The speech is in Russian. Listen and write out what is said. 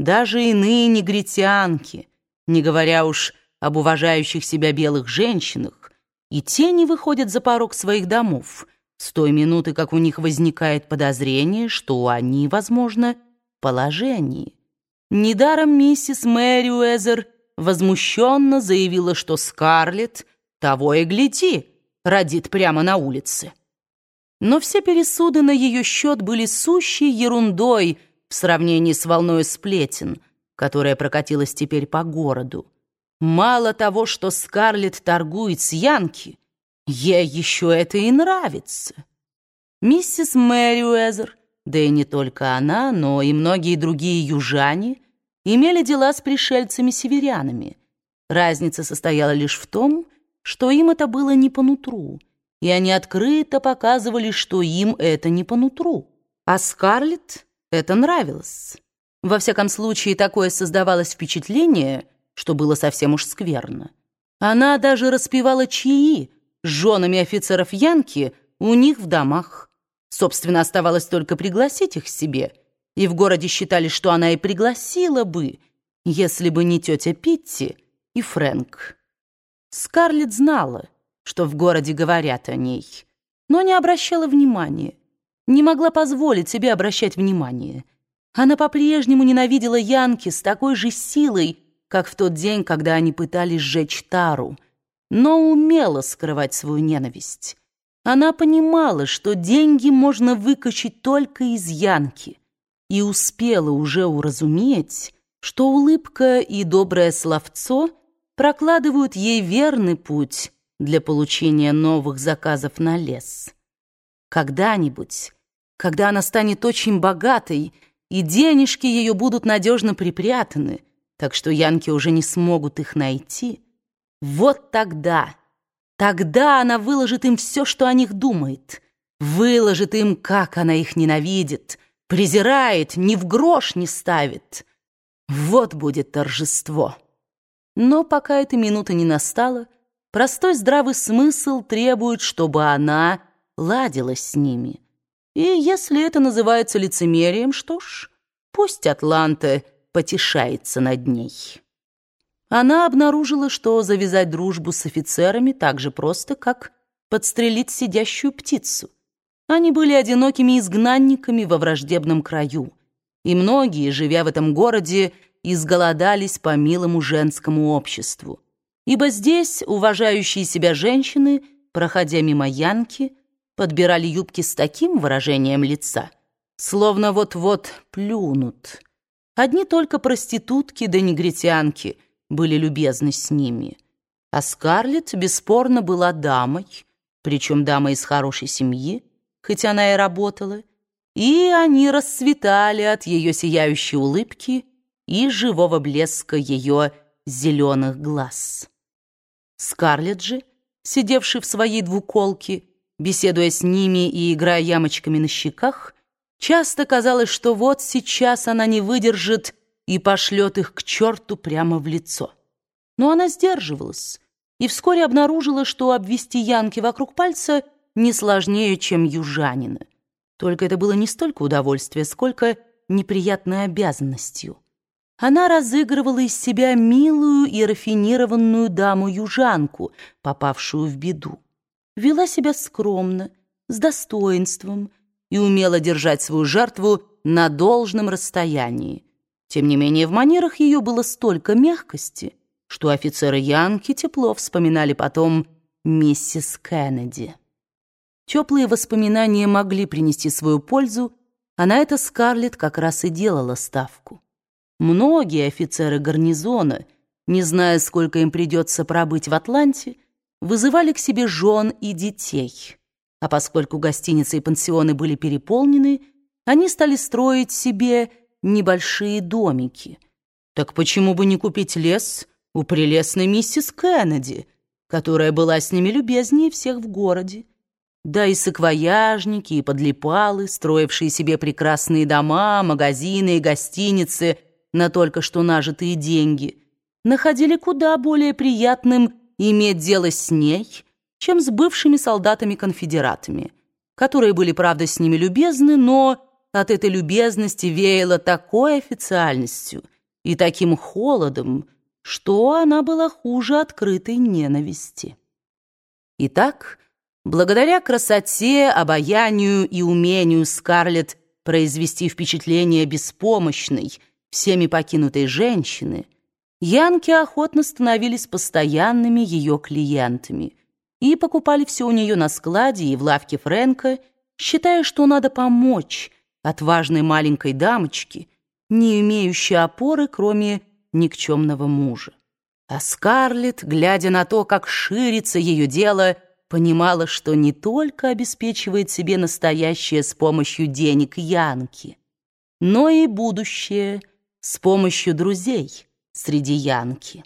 даже иные негритянки, не говоря уж об уважающих себя белых женщинах, и те не выходят за порог своих домов с той минуты, как у них возникает подозрение, что они, возможно, в положении. Недаром миссис Мэри Уэзер возмущенно заявила, что Скарлетт того и гляди, родит прямо на улице. Но все пересуды на ее счет были сущей ерундой в сравнении с волной сплетен, которая прокатилась теперь по городу. Мало того, что Скарлетт торгует с Янки, ей еще это и нравится. Миссис Мэри Уэзер, да и не только она, но и многие другие южане, имели дела с пришельцами-северянами. Разница состояла лишь в том, что им это было не по нутру, и они открыто показывали, что им это не по нутру. А Скарлетт это нравилось. Во всяком случае, такое создавалось впечатление — что было совсем уж скверно. Она даже распевала чаи с женами офицеров Янки у них в домах. Собственно, оставалось только пригласить их себе, и в городе считали, что она и пригласила бы, если бы не тетя Питти и Фрэнк. Скарлетт знала, что в городе говорят о ней, но не обращала внимания, не могла позволить себе обращать внимание. Она по-прежнему ненавидела Янки с такой же силой, как в тот день, когда они пытались сжечь Тару, но умела скрывать свою ненависть. Она понимала, что деньги можно выкачать только из Янки, и успела уже уразуметь, что улыбка и доброе словцо прокладывают ей верный путь для получения новых заказов на лес. Когда-нибудь, когда она станет очень богатой, и денежки ее будут надежно припрятаны — так что янки уже не смогут их найти, вот тогда, тогда она выложит им все, что о них думает, выложит им, как она их ненавидит, презирает, ни в грош не ставит. Вот будет торжество. Но пока эта минута не настала, простой здравый смысл требует, чтобы она ладила с ними. И если это называется лицемерием, что ж, пусть Атланта потешается над ней. Она обнаружила, что завязать дружбу с офицерами так же просто, как подстрелить сидящую птицу. Они были одинокими изгнанниками во враждебном краю, и многие, живя в этом городе, изголодались по милому женскому обществу. Ибо здесь уважающие себя женщины, проходя мимо Янки, подбирали юбки с таким выражением лица, словно вот-вот плюнут. Одни только проститутки да негритянки были любезны с ними. А Скарлетт бесспорно была дамой, причем дамой из хорошей семьи, хоть она и работала, и они расцветали от ее сияющей улыбки и живого блеска ее зеленых глаз. Скарлетт же, сидевший в своей двуколке, беседуя с ними и играя ямочками на щеках, Часто казалось, что вот сейчас она не выдержит и пошлет их к черту прямо в лицо. Но она сдерживалась и вскоре обнаружила, что обвести Янки вокруг пальца не сложнее, чем южанина. Только это было не столько удовольствие, сколько неприятной обязанностью. Она разыгрывала из себя милую и рафинированную даму-южанку, попавшую в беду. Вела себя скромно, с достоинством, и умела держать свою жертву на должном расстоянии. Тем не менее, в манерах ее было столько мягкости, что офицеры Янки тепло вспоминали потом миссис Кеннеди. Теплые воспоминания могли принести свою пользу, а на это Скарлетт как раз и делала ставку. Многие офицеры гарнизона, не зная, сколько им придется пробыть в Атланте, вызывали к себе жен и детей. А поскольку гостиницы и пансионы были переполнены, они стали строить себе небольшие домики. Так почему бы не купить лес у прелестной миссис Кеннеди, которая была с ними любезнее всех в городе? Да и саквояжники, и подлипалы, строившие себе прекрасные дома, магазины и гостиницы на только что нажитые деньги, находили куда более приятным иметь дело с ней — чем с бывшими солдатами-конфедератами, которые были, правда, с ними любезны, но от этой любезности веяло такой официальностью и таким холодом, что она была хуже открытой ненависти. Итак, благодаря красоте, обаянию и умению Скарлетт произвести впечатление беспомощной, всеми покинутой женщины, Янки охотно становились постоянными ее клиентами и покупали все у нее на складе и в лавке Фрэнка, считая, что надо помочь отважной маленькой дамочке, не имеющей опоры, кроме никчемного мужа. А Скарлетт, глядя на то, как ширится ее дело, понимала, что не только обеспечивает себе настоящее с помощью денег Янки, но и будущее с помощью друзей среди Янки.